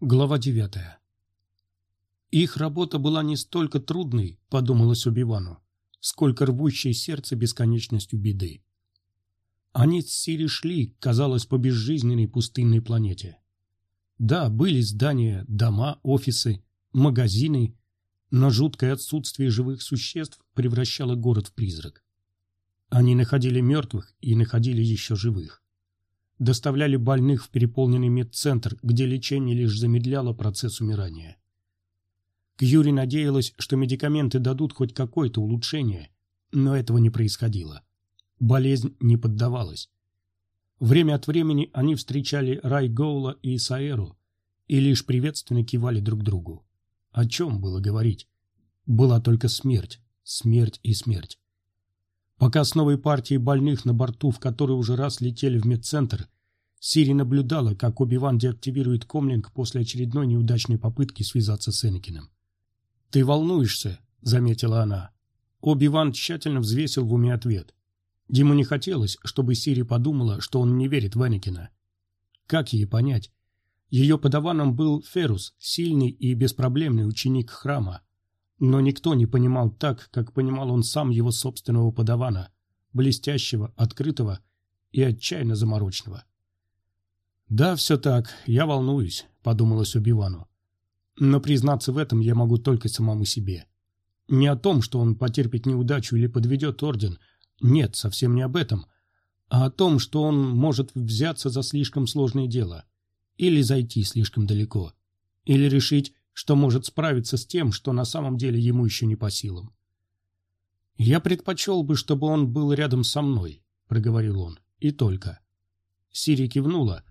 Глава девятая. Их работа была не столько трудной, подумалось Убивану, сколько рвущей сердце бесконечностью беды. Они с Сири шли, казалось, по безжизненной пустынной планете. Да, были здания, дома, офисы, магазины, но жуткое отсутствие живых существ превращало город в призрак. Они находили мертвых и находили еще живых доставляли больных в переполненный медцентр, где лечение лишь замедляло процесс умирания. Кьюри надеялась, что медикаменты дадут хоть какое-то улучшение, но этого не происходило. Болезнь не поддавалась. Время от времени они встречали Рай Гоула и Саэру и лишь приветственно кивали друг другу. О чем было говорить? Была только смерть, смерть и смерть. Пока с новой партией больных на борту, в которой уже раз летели в медцентр, Сири наблюдала, как Оби-Ван деактивирует комлинг после очередной неудачной попытки связаться с Энакином. «Ты волнуешься», — заметила она. Оби-Ван тщательно взвесил в уме ответ. Ему не хотелось, чтобы Сири подумала, что он не верит в Энакина. Как ей понять? Ее подаваном был Ферус, сильный и беспроблемный ученик храма, но никто не понимал так, как понимал он сам его собственного подавана, блестящего, открытого и отчаянно заморочного. «Да, все так, я волнуюсь», — подумалось Убивану. «Но признаться в этом я могу только самому себе. Не о том, что он потерпит неудачу или подведет орден, нет, совсем не об этом, а о том, что он может взяться за слишком сложное дело, или зайти слишком далеко, или решить, что может справиться с тем, что на самом деле ему еще не по силам. «Я предпочел бы, чтобы он был рядом со мной», — проговорил он, — «и только». Сири кивнула,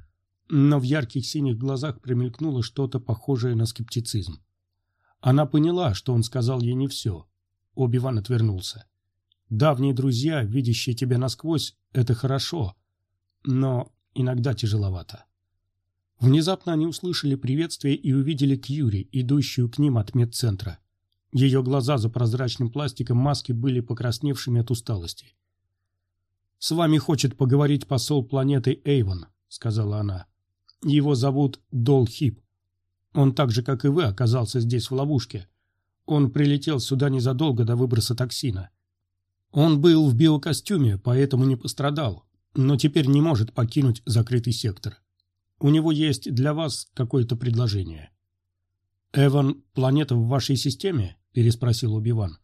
но в ярких синих глазах промелькнуло что-то похожее на скептицизм. Она поняла, что он сказал ей не все. Оби-Ван отвернулся. «Давние друзья, видящие тебя насквозь, это хорошо, но иногда тяжеловато». Внезапно они услышали приветствие и увидели Кьюри, идущую к ним от медцентра. Ее глаза за прозрачным пластиком маски были покрасневшими от усталости. «С вами хочет поговорить посол планеты Эйвон», — сказала она. «Его зовут Дол Хип. Он так же, как и вы, оказался здесь в ловушке. Он прилетел сюда незадолго до выброса токсина. Он был в биокостюме, поэтому не пострадал, но теперь не может покинуть закрытый сектор. У него есть для вас какое-то предложение. «Эван, планета в вашей системе?» – переспросил Убиван.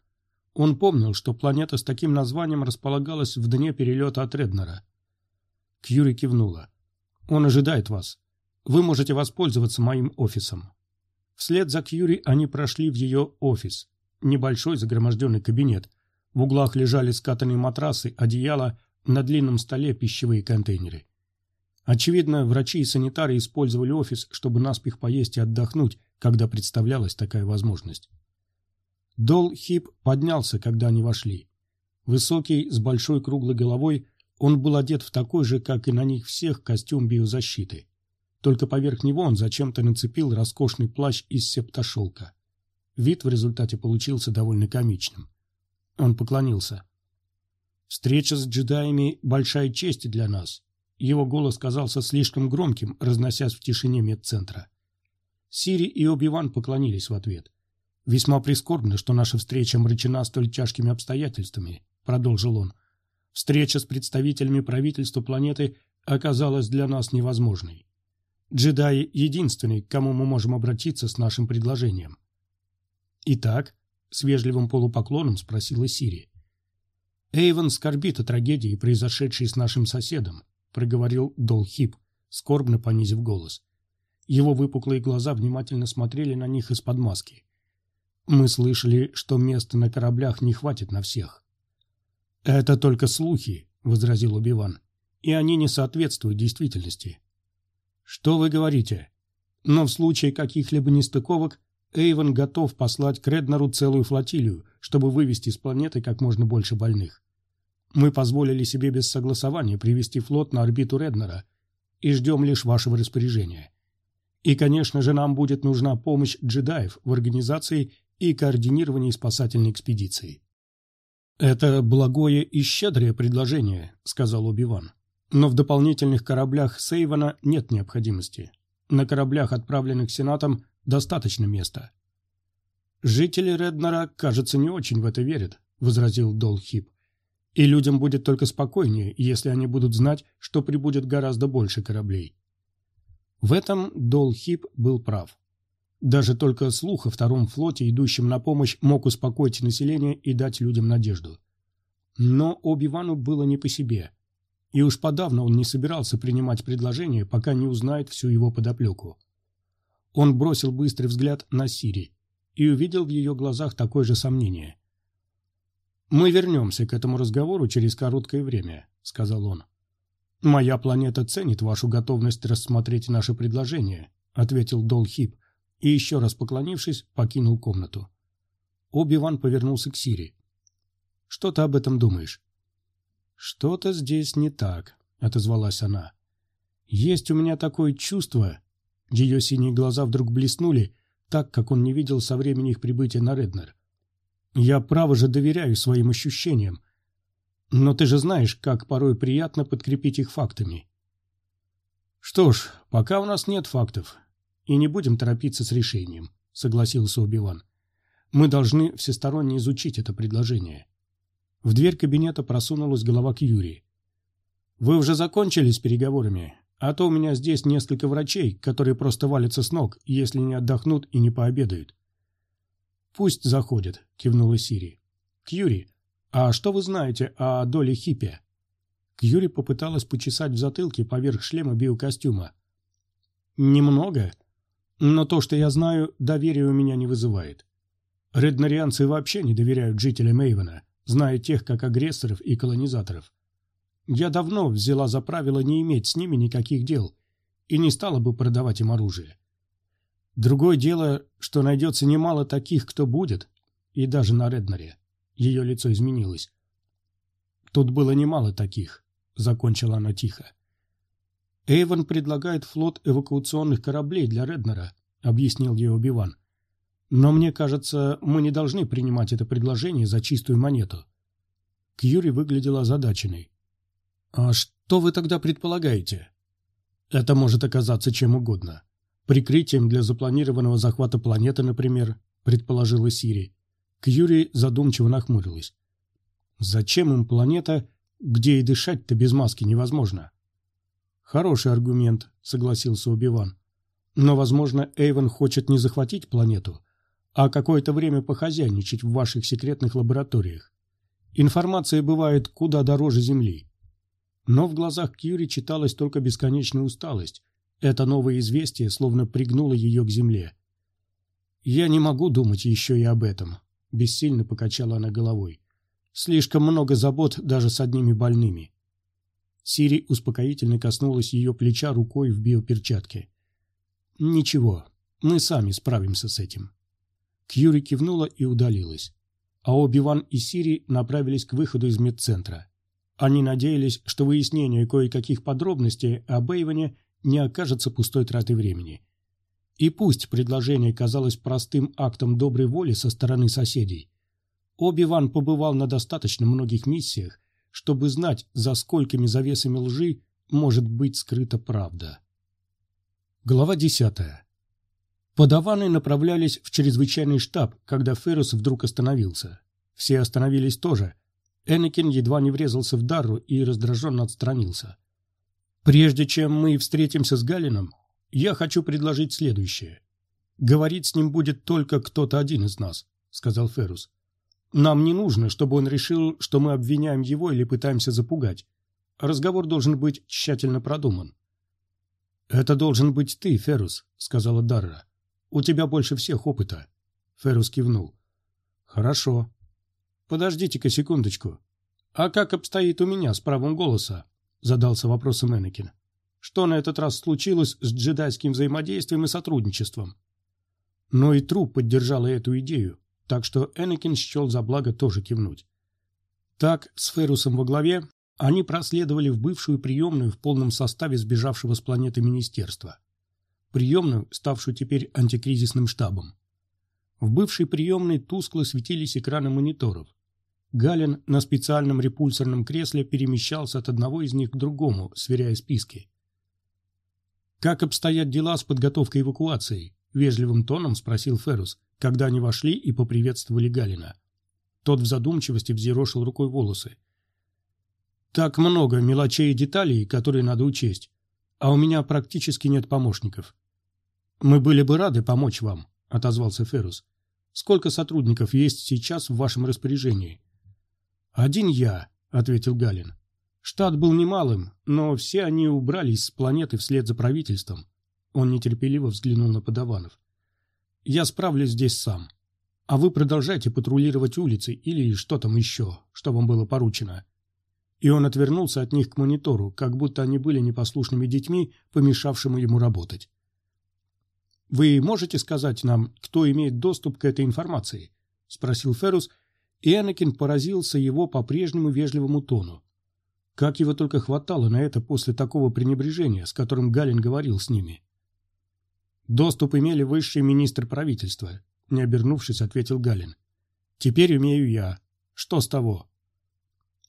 Он помнил, что планета с таким названием располагалась в дне перелета от Реднера. Кьюри кивнула. «Он ожидает вас. Вы можете воспользоваться моим офисом». Вслед за Кьюри они прошли в ее офис. Небольшой загроможденный кабинет. В углах лежали скатанные матрасы, одеяла, на длинном столе пищевые контейнеры. Очевидно, врачи и санитары использовали офис, чтобы наспех поесть и отдохнуть, когда представлялась такая возможность. Дол Хип поднялся, когда они вошли. Высокий, с большой круглой головой, он был одет в такой же, как и на них всех, костюм биозащиты. Только поверх него он зачем-то нацепил роскошный плащ из септошелка. Вид в результате получился довольно комичным. Он поклонился. «Встреча с джедаями – большая честь для нас. Его голос казался слишком громким, разносясь в тишине медцентра. Сири и Оби-Ван поклонились в ответ. «Весьма прискорбно, что наша встреча мрачена столь тяжкими обстоятельствами», — продолжил он. «Встреча с представителями правительства планеты оказалась для нас невозможной. Джедаи — единственный, к кому мы можем обратиться с нашим предложением». «Итак», — с вежливым полупоклоном спросила Сири. «Эйвен скорбит о трагедии, произошедшей с нашим соседом проговорил Долхип, скорбно понизив голос. Его выпуклые глаза внимательно смотрели на них из-под маски. Мы слышали, что места на кораблях не хватит на всех. Это только слухи, возразил Убиван, и они не соответствуют действительности. Что вы говорите? Но в случае каких-либо нестыковок Эйвен готов послать к целую флотилию, чтобы вывести с планеты как можно больше больных. Мы позволили себе без согласования привести флот на орбиту Реднера и ждем лишь вашего распоряжения. И, конечно же, нам будет нужна помощь джедаев в организации и координировании спасательной экспедиции. «Это благое и щедрое предложение», — сказал Убиван. «Но в дополнительных кораблях Сейвана нет необходимости. На кораблях, отправленных Сенатом, достаточно места. «Жители Реднера, кажется, не очень в это верят», — возразил Долхип. «И людям будет только спокойнее, если они будут знать, что прибудет гораздо больше кораблей». В этом Долхип был прав. Даже только слух о втором флоте, идущем на помощь, мог успокоить население и дать людям надежду. Но Оби-Вану было не по себе. И уж подавно он не собирался принимать предложение, пока не узнает всю его подоплеку. Он бросил быстрый взгляд на Сири и увидел в ее глазах такое же сомнение. «Мы вернемся к этому разговору через короткое время», — сказал он. «Моя планета ценит вашу готовность рассмотреть наше предложение», — ответил Долхип, и, еще раз поклонившись, покинул комнату. Оби-Ван повернулся к Сири. «Что ты об этом думаешь?» «Что-то здесь не так», — отозвалась она. «Есть у меня такое чувство...» Ее синие глаза вдруг блеснули, так, как он не видел со времени их прибытия на Реднер. «Я право же доверяю своим ощущениям. Но ты же знаешь, как порой приятно подкрепить их фактами». «Что ж, пока у нас нет фактов, и не будем торопиться с решением», — согласился Убиван. «Мы должны всесторонне изучить это предложение». В дверь кабинета просунулась голова Кьюри. «Вы уже закончили с переговорами? А то у меня здесь несколько врачей, которые просто валятся с ног, если не отдохнут и не пообедают». «Пусть заходят», — кивнула Сири. «Кьюри, а что вы знаете о доле Хиппи?» Кьюри попыталась почесать в затылке поверх шлема биокостюма. «Немного, но то, что я знаю, доверия у меня не вызывает. Реднарианцы вообще не доверяют жителям Эйвена, зная тех как агрессоров и колонизаторов. Я давно взяла за правило не иметь с ними никаких дел и не стала бы продавать им оружие. Другое дело, что найдется немало таких, кто будет, и даже на Реднере. Ее лицо изменилось. Тут было немало таких, закончила она тихо. Эйвен предлагает флот эвакуационных кораблей для Реднера, объяснил ей Убиван. Но мне кажется, мы не должны принимать это предложение за чистую монету. Кьюри выглядела озадаченной. «А что вы тогда предполагаете?» «Это может оказаться чем угодно. Прикрытием для запланированного захвата планеты, например», предположила Сири. Кьюри задумчиво нахмурилась. «Зачем им планета, где и дышать-то без маски невозможно?» «Хороший аргумент», — согласился Убиван. «Но, возможно, Эйвен хочет не захватить планету, а какое-то время похозяйничать в ваших секретных лабораториях. Информация бывает куда дороже Земли. Но в глазах Кьюри читалась только бесконечная усталость. Это новое известие словно пригнуло ее к земле. «Я не могу думать еще и об этом», — бессильно покачала она головой. «Слишком много забот даже с одними больными». Сири успокоительно коснулась ее плеча рукой в биоперчатке. «Ничего, мы сами справимся с этим». Кьюри кивнула и удалилась. А Оби-Ван и Сири направились к выходу из медцентра. Они надеялись, что выяснение кое-каких подробностей об Эйвоне не окажется пустой тратой времени. И пусть предложение казалось простым актом доброй воли со стороны соседей, Оби-Ван побывал на достаточно многих миссиях, чтобы знать, за сколькими завесами лжи может быть скрыта правда. Глава десятая. Подаваны направлялись в чрезвычайный штаб, когда Феррус вдруг остановился. Все остановились тоже. Энакин едва не врезался в Дарру и раздраженно отстранился. «Прежде чем мы встретимся с Галином, я хочу предложить следующее. Говорить с ним будет только кто-то один из нас», — сказал Феррус. «Нам не нужно, чтобы он решил, что мы обвиняем его или пытаемся запугать. Разговор должен быть тщательно продуман». «Это должен быть ты, Феррус», — сказала Дарра. У тебя больше всех опыта. Феррус кивнул. Хорошо. Подождите-ка секундочку. А как обстоит у меня с правом голоса? Задался вопросом Энакин. Что на этот раз случилось с джедайским взаимодействием и сотрудничеством? Но и труп поддержала эту идею, так что Энакин счел за благо тоже кивнуть. Так, с Феррусом во главе, они проследовали в бывшую приемную в полном составе сбежавшего с планеты министерства приемную, ставшую теперь антикризисным штабом. В бывшей приемной тускло светились экраны мониторов. Галин на специальном репульсорном кресле перемещался от одного из них к другому, сверяя списки. «Как обстоят дела с подготовкой эвакуации?» — вежливым тоном спросил Феррус, когда они вошли и поприветствовали Галина. Тот в задумчивости взъерошил рукой волосы. «Так много мелочей и деталей, которые надо учесть, а у меня практически нет помощников». «Мы были бы рады помочь вам», — отозвался Феррус. «Сколько сотрудников есть сейчас в вашем распоряжении?» «Один я», — ответил Галин. Штат был немалым, но все они убрались с планеты вслед за правительством. Он нетерпеливо взглянул на подаванов. «Я справлюсь здесь сам. А вы продолжайте патрулировать улицы или что там еще, что вам было поручено». И он отвернулся от них к монитору, как будто они были непослушными детьми, помешавшими ему работать. «Вы можете сказать нам, кто имеет доступ к этой информации?» — спросил Феррус, и Энакин поразился его по-прежнему вежливому тону. Как его только хватало на это после такого пренебрежения, с которым Галин говорил с ними. «Доступ имели высший министр правительства», — не обернувшись, ответил Галин. «Теперь умею я. Что с того?»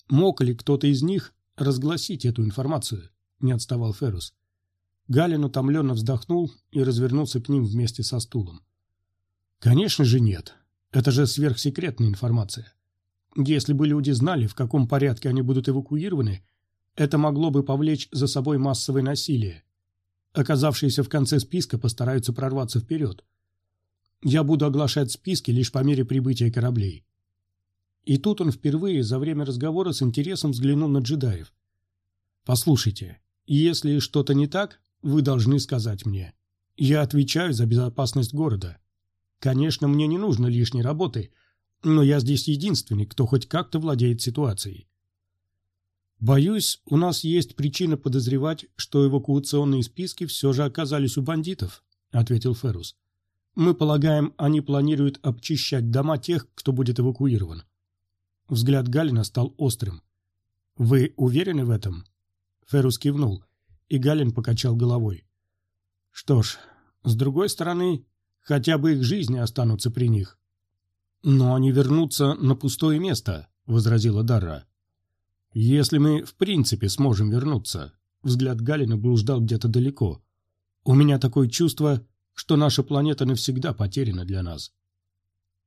«Мог ли кто-то из них разгласить эту информацию?» — не отставал Феррус. Галин утомленно вздохнул и развернулся к ним вместе со стулом. «Конечно же нет. Это же сверхсекретная информация. Если бы люди знали, в каком порядке они будут эвакуированы, это могло бы повлечь за собой массовое насилие. Оказавшиеся в конце списка постараются прорваться вперед. Я буду оглашать списки лишь по мере прибытия кораблей. И тут он впервые за время разговора с интересом взглянул на джедаев. «Послушайте, если что-то не так, вы должны сказать мне. Я отвечаю за безопасность города. Конечно, мне не нужно лишней работы – но я здесь единственный, кто хоть как-то владеет ситуацией. Боюсь, у нас есть причина подозревать, что эвакуационные списки все же оказались у бандитов, ответил Феррус. Мы полагаем, они планируют обчищать дома тех, кто будет эвакуирован. Взгляд Галина стал острым. Вы уверены в этом? Феррус кивнул, и Галин покачал головой. Что ж, с другой стороны, хотя бы их жизни останутся при них. «Но они вернутся на пустое место», — возразила Дарра. «Если мы в принципе сможем вернуться», — взгляд Галина блуждал где-то далеко. «У меня такое чувство, что наша планета навсегда потеряна для нас».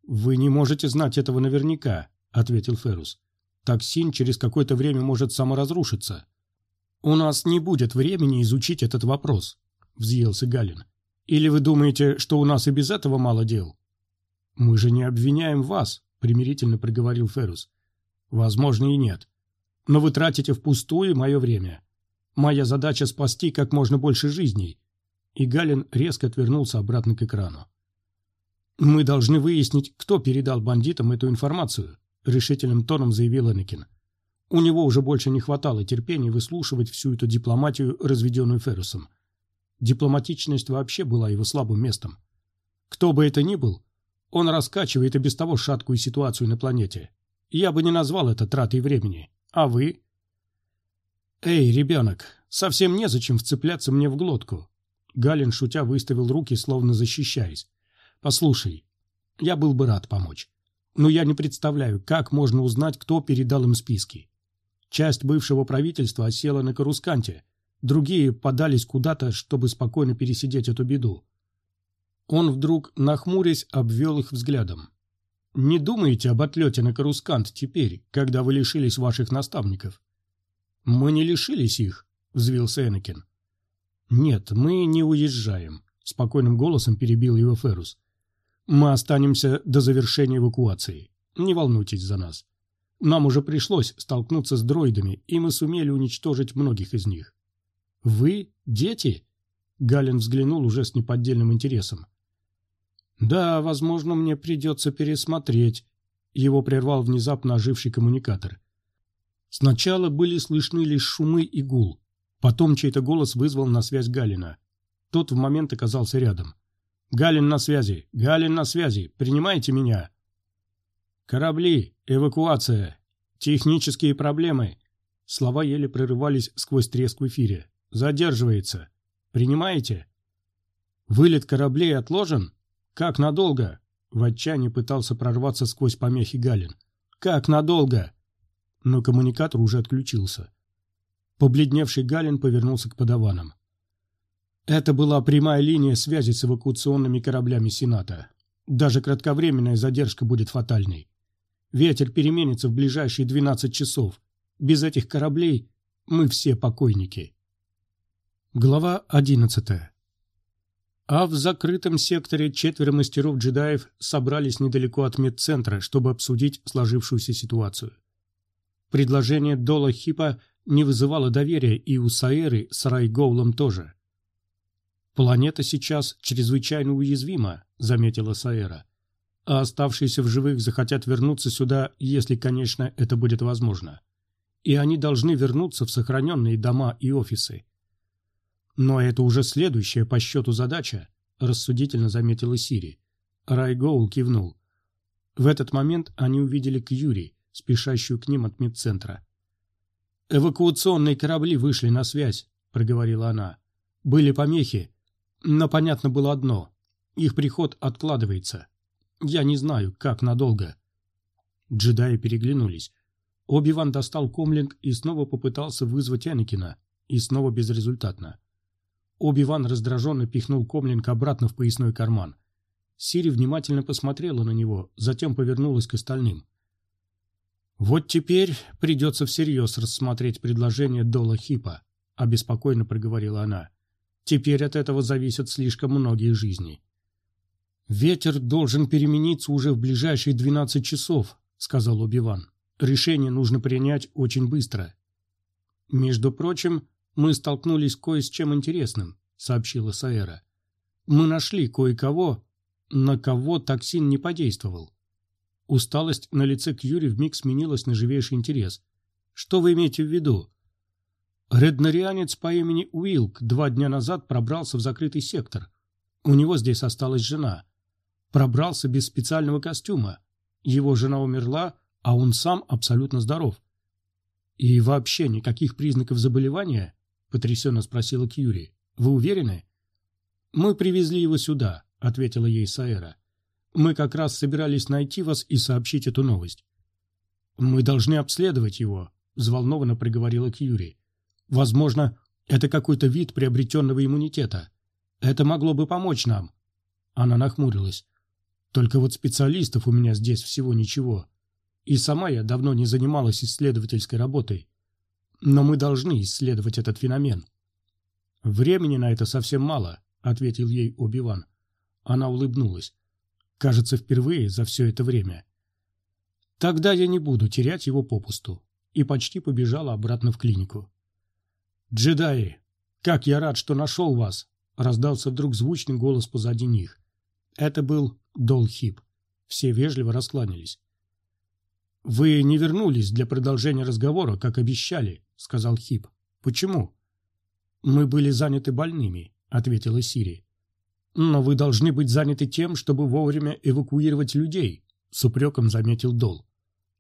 «Вы не можете знать этого наверняка», — ответил Феррус. «Токсин через какое-то время может саморазрушиться». «У нас не будет времени изучить этот вопрос», — взъелся Галин. «Или вы думаете, что у нас и без этого мало дел?» «Мы же не обвиняем вас», — примирительно проговорил Феррус. «Возможно, и нет. Но вы тратите впустую мое время. Моя задача — спасти как можно больше жизней». И Галин резко отвернулся обратно к экрану. «Мы должны выяснить, кто передал бандитам эту информацию», — решительным тоном заявил Энакин. У него уже больше не хватало терпения выслушивать всю эту дипломатию, разведенную Феррусом. Дипломатичность вообще была его слабым местом. Кто бы это ни был, он раскачивает и без того шаткую ситуацию на планете. Я бы не назвал это тратой времени. А вы? Эй, ребенок, совсем незачем вцепляться мне в глотку. Галин, шутя, выставил руки, словно защищаясь. Послушай, я был бы рад помочь. Но я не представляю, как можно узнать, кто передал им списки. Часть бывшего правительства осела на Карусканте, другие подались куда-то, чтобы спокойно пересидеть эту беду. Он вдруг, нахмурясь, обвел их взглядом. «Не думаете об отлете на Карускант теперь, когда вы лишились ваших наставников?» «Мы не лишились их», — взвился Энакин. «Нет, мы не уезжаем», — спокойным голосом перебил его Феррус. «Мы останемся до завершения эвакуации. Не волнуйтесь за нас. Нам уже пришлось столкнуться с дроидами, и мы сумели уничтожить многих из них». «Вы? Дети?» Галин взглянул уже с неподдельным интересом. «Да, возможно, мне придется пересмотреть», — его прервал внезапно оживший коммуникатор. Сначала были слышны лишь шумы и гул. Потом чей-то голос вызвал на связь Галина. Тот в момент оказался рядом. «Галин на связи! Галин на связи! Принимайте меня!» «Корабли! Эвакуация! Технические проблемы!» Слова еле прорывались сквозь треск в эфире. «Задерживается! Принимаете?» «Вылет кораблей отложен?» «Как надолго?» — в отчаянии пытался прорваться сквозь помехи Галин. «Как надолго?» Но коммуникатор уже отключился. Побледневший Галин повернулся к подаванам. Это была прямая линия связи с эвакуационными кораблями Сената. Даже кратковременная задержка будет фатальной. Ветер переменится в ближайшие 12 часов. Без этих кораблей мы все покойники. Глава 11. А в закрытом секторе четверо мастеров-джедаев собрались недалеко от медцентра, чтобы обсудить сложившуюся ситуацию. Предложение Дола Хипа не вызывало доверия и у Саэры с Райгоулом тоже. «Планета сейчас чрезвычайно уязвима», — заметила Саэра. «А оставшиеся в живых захотят вернуться сюда, если, конечно, это будет возможно. И они должны вернуться в сохраненные дома и офисы. Но это уже следующая по счету задача, рассудительно заметила Сири. Райгоул кивнул. В этот момент они увидели Кьюри, спешащую к ним от медцентра. «Эвакуационные корабли вышли на связь», — проговорила она. «Были помехи, но понятно было одно. Их приход откладывается. Я не знаю, как надолго». Джедаи переглянулись. Оби-Ван достал комлинг и снова попытался вызвать Энакина, и снова безрезультатно. Оби-Ван раздраженно пихнул Комлинг обратно в поясной карман. Сири внимательно посмотрела на него, затем повернулась к остальным. «Вот теперь придется всерьез рассмотреть предложение Дола Хипа», — обеспокоенно проговорила она. «Теперь от этого зависят слишком многие жизни». «Ветер должен перемениться уже в ближайшие двенадцать часов», — сказал Оби-Ван. «Решение нужно принять очень быстро». Между прочим, мы столкнулись кое с чем интересным», — сообщила Саэра. «Мы нашли кое-кого, на кого токсин не подействовал». Усталость на лице Кьюри вмиг сменилась на живейший интерес. «Что вы имеете в виду?» Реднарианец по имени Уилк два дня назад пробрался в закрытый сектор. У него здесь осталась жена. Пробрался без специального костюма. Его жена умерла, а он сам абсолютно здоров. И вообще никаких признаков заболевания — потрясенно спросила Кьюри. «Вы уверены?» «Мы привезли его сюда», — ответила ей Саэра. «Мы как раз собирались найти вас и сообщить эту новость». «Мы должны обследовать его», — взволнованно проговорила Кьюри. «Возможно, это какой-то вид приобретенного иммунитета. Это могло бы помочь нам». Она нахмурилась. «Только вот специалистов у меня здесь всего ничего. И сама я давно не занималась исследовательской работой. Но мы должны исследовать этот феномен. Времени на это совсем мало, ответил ей Оби-Ван. Она улыбнулась. Кажется, впервые за все это время. Тогда я не буду терять его попусту. И почти побежала обратно в клинику. «Джедаи, как я рад, что нашел вас!» Раздался вдруг звучный голос позади них. Это был Долхип. Все вежливо раскланялись. «Вы не вернулись для продолжения разговора, как обещали», — сказал Хип. «Почему?» «Мы были заняты больными», — ответила Сири. «Но вы должны быть заняты тем, чтобы вовремя эвакуировать людей», — с упреком заметил Дол.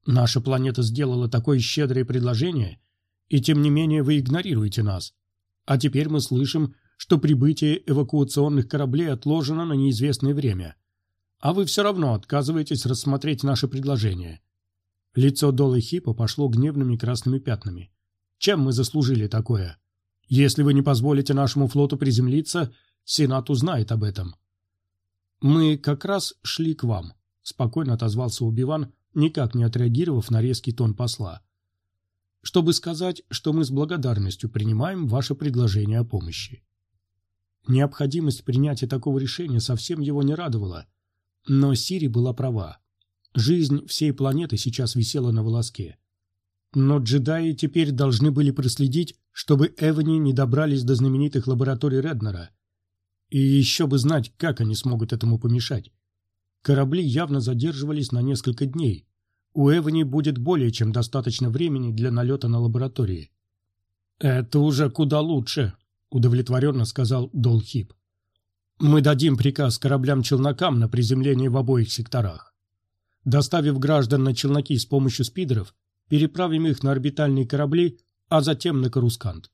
«Наша планета сделала такое щедрое предложение, и тем не менее вы игнорируете нас. А теперь мы слышим, что прибытие эвакуационных кораблей отложено на неизвестное время. А вы все равно отказываетесь рассмотреть наше предложение». Лицо Долы Хипа пошло гневными красными пятнами. Чем мы заслужили такое? Если вы не позволите нашему флоту приземлиться, Сенат узнает об этом. Мы как раз шли к вам, спокойно отозвался Убиван, никак не отреагировав на резкий тон посла. Чтобы сказать, что мы с благодарностью принимаем ваше предложение о помощи. Необходимость принятия такого решения совсем его не радовала, но Сири была права. Жизнь всей планеты сейчас висела на волоске. Но джедаи теперь должны были проследить, чтобы Эвани не добрались до знаменитых лабораторий Реднера. И еще бы знать, как они смогут этому помешать. Корабли явно задерживались на несколько дней. У Эвани будет более чем достаточно времени для налета на лаборатории. «Это уже куда лучше», — удовлетворенно сказал Долхип. «Мы дадим приказ кораблям-челнокам на приземление в обоих секторах. Доставив граждан на челноки с помощью спидеров, переправим их на орбитальные корабли, а затем на Карускант.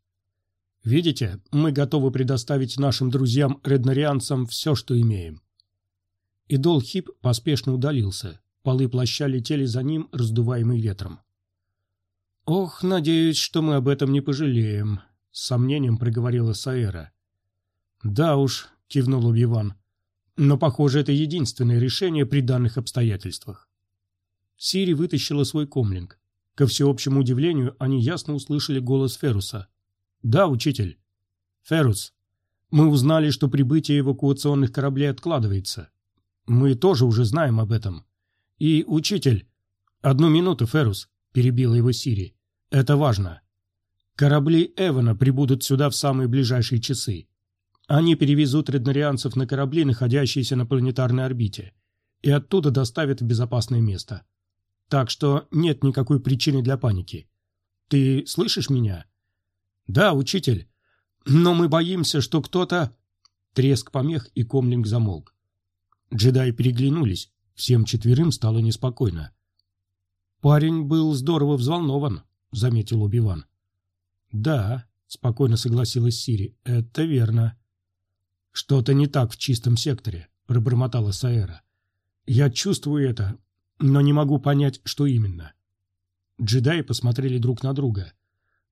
Видите, мы готовы предоставить нашим друзьям-реднарианцам все, что имеем. Идол Хип поспешно удалился. Полы плаща летели за ним, раздуваемый ветром. «Ох, надеюсь, что мы об этом не пожалеем», — с сомнением проговорила Саэра. «Да уж», — кивнул Убиван. «Но, похоже, это единственное решение при данных обстоятельствах». Сири вытащила свой комлинг. Ко всеобщему удивлению, они ясно услышали голос Феруса. «Да, учитель». «Ферус, мы узнали, что прибытие эвакуационных кораблей откладывается. Мы тоже уже знаем об этом. И, учитель...» «Одну минуту, Ферус», — перебила его Сири. «Это важно. Корабли Эвана прибудут сюда в самые ближайшие часы. Они перевезут реднарианцев на корабли, находящиеся на планетарной орбите, и оттуда доставят в безопасное место. Так что нет никакой причины для паники. Ты слышишь меня? Да, учитель. Но мы боимся, что кто-то... Треск помех, и комлинг замолк. Джедаи переглянулись. Всем четверым стало неспокойно. «Парень был здорово взволнован», — заметил Убиван. «Да», — спокойно согласилась Сири, — «это верно». «Что-то не так в чистом секторе», — пробормотала Саэра. «Я чувствую это, но не могу понять, что именно». Джедаи посмотрели друг на друга.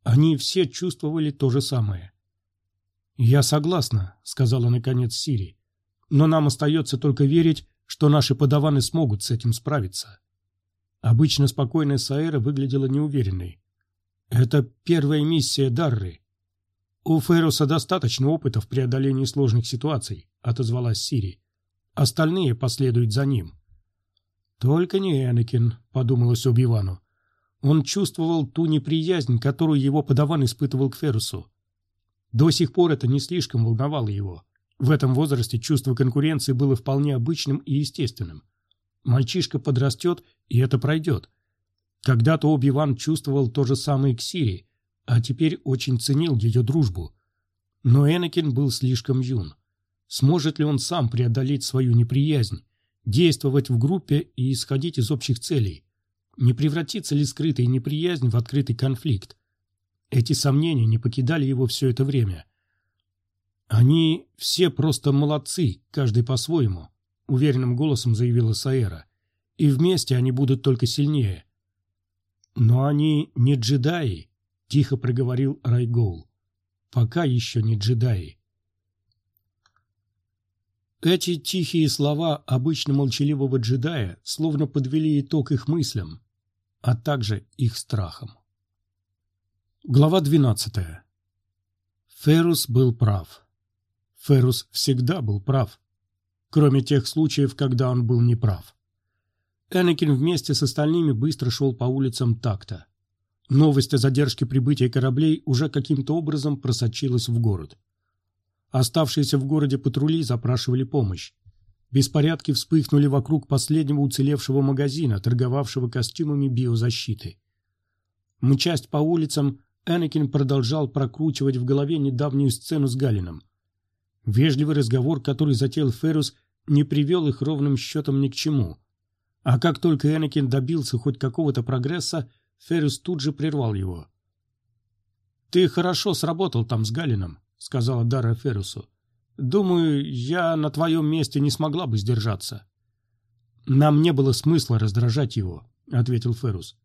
Они все чувствовали то же самое. «Я согласна», — сказала наконец Сири. «Но нам остается только верить, что наши подаваны смогут с этим справиться». Обычно спокойная Саэра выглядела неуверенной. Это первая миссия Дарры. У Феруса достаточно опыта в преодолении сложных ситуаций, отозвалась Сири. Остальные последуют за ним. Только не Энакин, подумалось Оби-Вану. Он чувствовал ту неприязнь, которую его подаван испытывал к Ферусу. До сих пор это не слишком волновало его. В этом возрасте чувство конкуренции было вполне обычным и естественным. Мальчишка подрастет, и это пройдет. Когда-то Оби-Ван чувствовал то же самое к Сири, а теперь очень ценил ее дружбу. Но Энакин был слишком юн. Сможет ли он сам преодолеть свою неприязнь, действовать в группе и исходить из общих целей? Не превратится ли скрытая неприязнь в открытый конфликт? Эти сомнения не покидали его все это время. «Они все просто молодцы, каждый по-своему», — уверенным голосом заявила Саэра. «И вместе они будут только сильнее. «Но они не джедаи», — тихо проговорил Райгоул. «Пока еще не джедаи». Эти тихие слова обычно молчаливого джедая словно подвели итог их мыслям, а также их страхам. Глава 12. Ферус был прав. Ферус всегда был прав, кроме тех случаев, когда он был неправ. Энакин вместе с остальными быстро шел по улицам такта. Новость о задержке прибытия кораблей уже каким-то образом просочилась в город. Оставшиеся в городе патрули запрашивали помощь. Беспорядки вспыхнули вокруг последнего уцелевшего магазина, торговавшего костюмами биозащиты. Мчасть по улицам, Энакин продолжал прокручивать в голове недавнюю сцену с Галином. Вежливый разговор, который затеял Феррус, не привел их ровным счетом ни к чему. А как только Энакин добился хоть какого-то прогресса, Феррис тут же прервал его. «Ты хорошо сработал там с Галином», — сказала Дара Феррису. «Думаю, я на твоем месте не смогла бы сдержаться». «Нам не было смысла раздражать его», — ответил Феррус.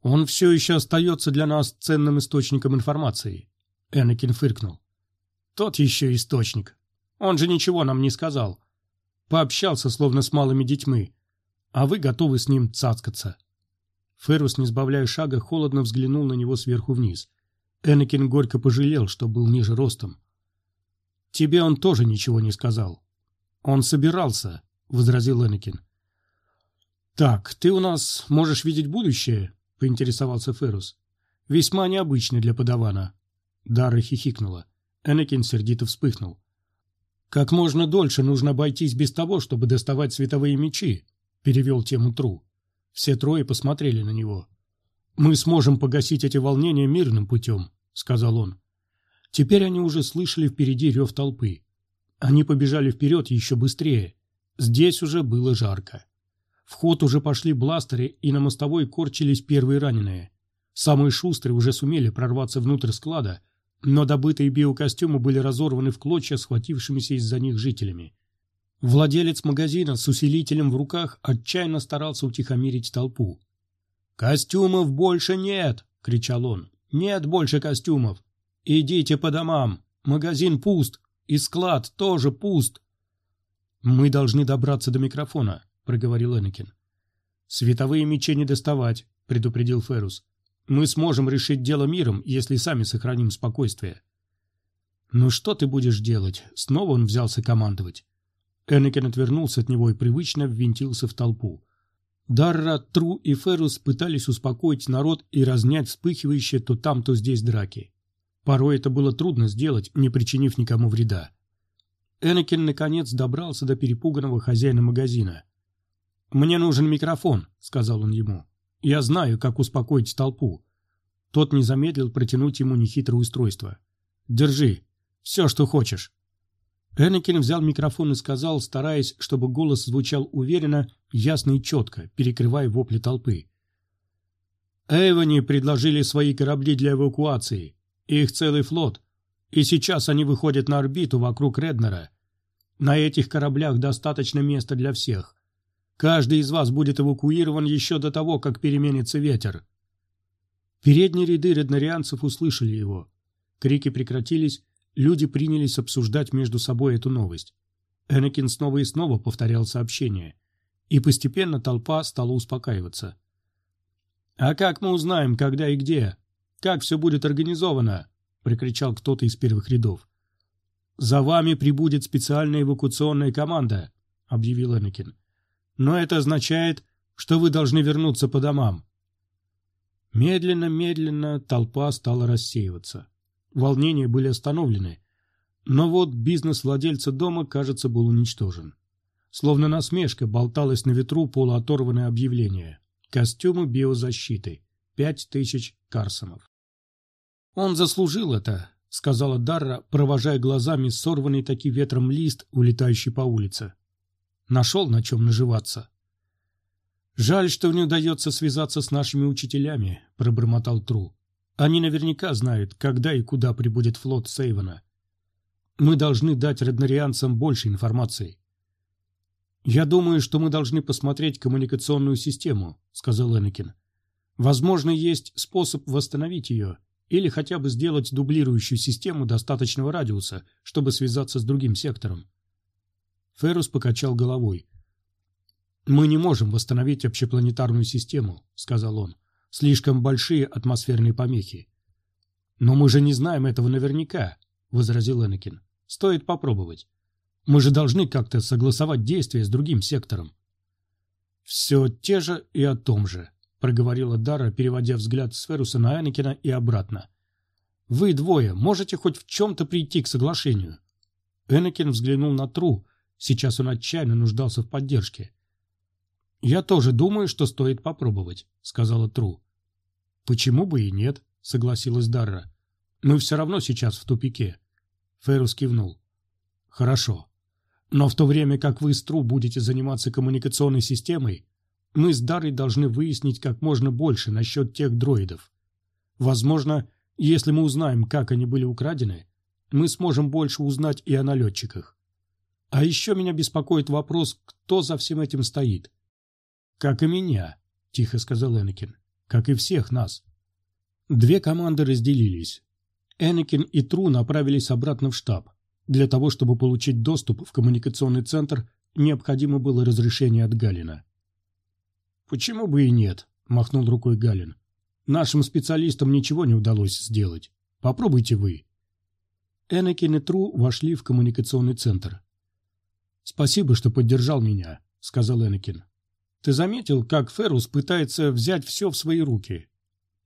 «Он все еще остается для нас ценным источником информации», — Энакин фыркнул. «Тот еще источник. Он же ничего нам не сказал. Пообщался, словно с малыми детьми, а вы готовы с ним цацкаться. Феррус, не сбавляя шага, холодно взглянул на него сверху вниз. Энакин горько пожалел, что был ниже ростом. «Тебе он тоже ничего не сказал». «Он собирался», — возразил Энакин. «Так, ты у нас можешь видеть будущее?» — поинтересовался Феррус. «Весьма необычный для подавана». Дара хихикнула. Энакин сердито вспыхнул. «Как можно дольше нужно обойтись без того, чтобы доставать световые мечи?» — перевел тему Тру. Все трое посмотрели на него. «Мы сможем погасить эти волнения мирным путем», — сказал он. Теперь они уже слышали впереди рев толпы. Они побежали вперед еще быстрее. Здесь уже было жарко. В ход уже пошли бластеры, и на мостовой корчились первые раненые. Самые шустрые уже сумели прорваться внутрь склада, но добытые биокостюмы были разорваны в клочья схватившимися из-за них жителями. Владелец магазина с усилителем в руках отчаянно старался утихомирить толпу. «Костюмов больше нет!» — кричал он. «Нет больше костюмов! Идите по домам! Магазин пуст! И склад тоже пуст. Мы должны добраться до микрофона, проговорил Энакин. Световые мечи не доставать, предупредил Ферус. Мы сможем решить дело миром, если сами сохраним спокойствие. «Ну что ты будешь делать?» Снова он взялся командовать. Энакин отвернулся от него и привычно ввинтился в толпу. Дарра, Тру и Ферус пытались успокоить народ и разнять вспыхивающие то там, то здесь драки. Порой это было трудно сделать, не причинив никому вреда. Энакин наконец добрался до перепуганного хозяина магазина. «Мне нужен микрофон», — сказал он ему. «Я знаю, как успокоить толпу». Тот не замедлил протянуть ему нехитрое устройство. «Держи. Все, что хочешь». Энакин взял микрофон и сказал, стараясь, чтобы голос звучал уверенно, ясно и четко, перекрывая вопли толпы. Эйвони предложили свои корабли для эвакуации. Их целый флот. И сейчас они выходят на орбиту вокруг Реднера. На этих кораблях достаточно места для всех. Каждый из вас будет эвакуирован еще до того, как переменится ветер. Передние ряды реднарианцев услышали его. Крики прекратились, люди принялись обсуждать между собой эту новость. Энакин снова и снова повторял сообщение. И постепенно толпа стала успокаиваться. «А как мы узнаем, когда и где? Как все будет организовано?» — прикричал кто-то из первых рядов. «За вами прибудет специальная эвакуационная команда», — объявил Энакин. «Но это означает, что вы должны вернуться по домам». Медленно-медленно толпа стала рассеиваться. Волнения были остановлены. Но вот бизнес владельца дома, кажется, был уничтожен. Словно насмешка болталось на ветру полуоторванное объявление. Костюмы биозащиты. Пять тысяч карсонов. «Он заслужил это», — сказала Дарра, провожая глазами сорванный таки ветром лист, улетающий по улице. Нашел на чем наживаться. «Жаль, что не удается связаться с нашими учителями», — пробормотал Тру. Они наверняка знают, когда и куда прибудет флот Сейвена. Мы должны дать роднарианцам больше информации. «Я думаю, что мы должны посмотреть коммуникационную систему», — сказал Энакин. «Возможно, есть способ восстановить ее, или хотя бы сделать дублирующую систему достаточного радиуса, чтобы связаться с другим сектором». Феррус покачал головой. «Мы не можем восстановить общепланетарную систему», — сказал он. Слишком большие атмосферные помехи. «Но мы же не знаем этого наверняка», — возразил Энакин. «Стоит попробовать. Мы же должны как-то согласовать действия с другим сектором». «Все те же и о том же», — проговорила Дара, переводя взгляд с Феруса на Энакина и обратно. «Вы двое можете хоть в чем-то прийти к соглашению?» Энакин взглянул на Тру. Сейчас он отчаянно нуждался в поддержке. «Я тоже думаю, что стоит попробовать», — сказала Тру. «Почему бы и нет?» — согласилась Дарра. «Мы все равно сейчас в тупике». Феррус кивнул. «Хорошо. Но в то время как вы с Тру будете заниматься коммуникационной системой, мы с Дарой должны выяснить как можно больше насчет тех дроидов. Возможно, если мы узнаем, как они были украдены, мы сможем больше узнать и о налетчиках. А еще меня беспокоит вопрос, кто за всем этим стоит. «Как и меня», — тихо сказал Энакин. «Как и всех нас». Две команды разделились. Энакин и Тру направились обратно в штаб. Для того, чтобы получить доступ в коммуникационный центр, необходимо было разрешение от Галина. «Почему бы и нет?» — махнул рукой Галин. «Нашим специалистам ничего не удалось сделать. Попробуйте вы». Энакин и Тру вошли в коммуникационный центр. «Спасибо, что поддержал меня», — сказал Энакин. Ты заметил, как Феррус пытается взять все в свои руки?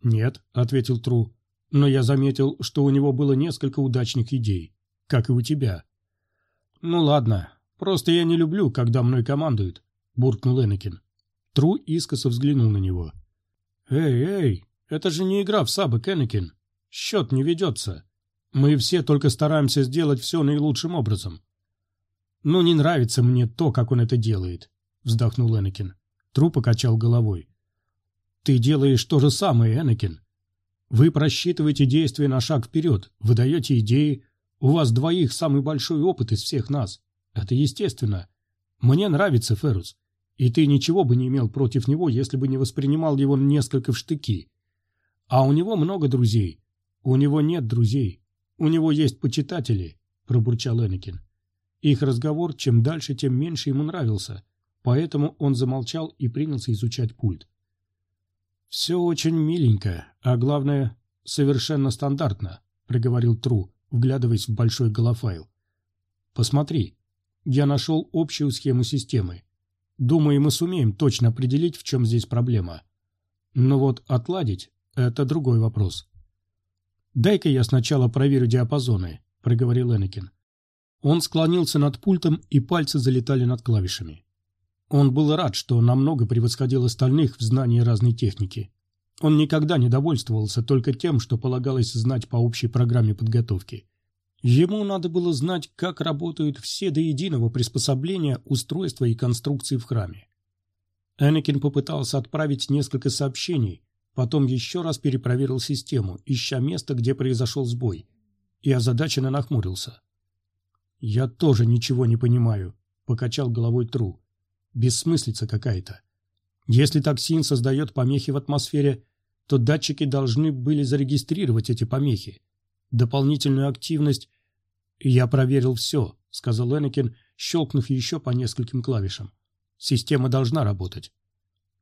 Нет, ответил Тру. Но я заметил, что у него было несколько удачных идей, как и у тебя. Ну ладно, просто я не люблю, когда мной командуют, буркнул Энакин. Тру искоса взглянул на него. Эй, эй, это же не игра в сабок, Энакин. Счет не ведется. Мы все только стараемся сделать все наилучшим образом. «Ну, не нравится мне то, как он это делает», — вздохнул Энакин. Тру покачал головой. «Ты делаешь то же самое, Энакин. Вы просчитываете действия на шаг вперед, вы даете идеи. У вас двоих самый большой опыт из всех нас. Это естественно. Мне нравится Феррус. И ты ничего бы не имел против него, если бы не воспринимал его несколько в штыки. А у него много друзей. У него нет друзей. У него есть почитатели. пробурчал Энакин. Их разговор чем дальше, тем меньше ему нравился, поэтому он замолчал и принялся изучать пульт. «Все очень миленько, а главное, совершенно стандартно», — проговорил Тру, вглядываясь в большой голофайл. «Посмотри, я нашел общую схему системы. Думаю, мы сумеем точно определить, в чем здесь проблема. Но вот отладить — это другой вопрос». «Дай-ка я сначала проверю диапазоны», — проговорил Энакин. Он склонился над пультом, и пальцы залетали над клавишами. Он был рад, что намного превосходил остальных в знании разной техники. Он никогда не довольствовался только тем, что полагалось знать по общей программе подготовки. Ему надо было знать, как работают все до единого приспособления, устройства и конструкции в храме. Энакин попытался отправить несколько сообщений, потом еще раз перепроверил систему, ища место, где произошел сбой, и озадаченно нахмурился. «Я тоже ничего не понимаю», — покачал головой Тру. Бессмыслица какая-то. Если токсин создает помехи в атмосфере, то датчики должны были зарегистрировать эти помехи. Дополнительную активность... «Я проверил все», — сказал Энакин, щелкнув еще по нескольким клавишам. «Система должна работать».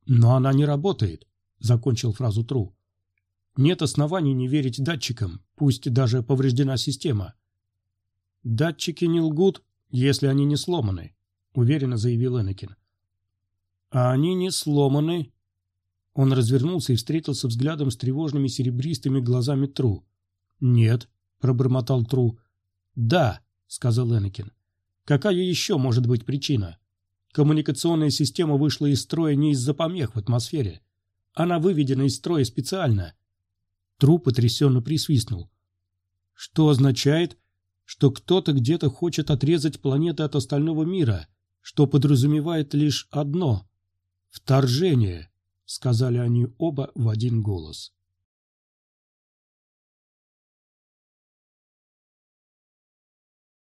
«Но она не работает», — закончил фразу Тру. «Нет оснований не верить датчикам, пусть даже повреждена система». «Датчики не лгут, если они не сломаны», — уверенно заявил Энакин. А они не сломаны. Он развернулся и встретился взглядом с тревожными серебристыми глазами Тру. «Нет», — пробормотал Тру. «Да», — сказал Энакин. «Какая еще может быть причина? Коммуникационная система вышла из строя не из-за помех в атмосфере. Она выведена из строя специально». Тру потрясенно присвистнул. «Что означает, что кто-то где-то хочет отрезать планеты от остального мира, что подразумевает лишь одно — «Вторжение!» — сказали они оба в один голос.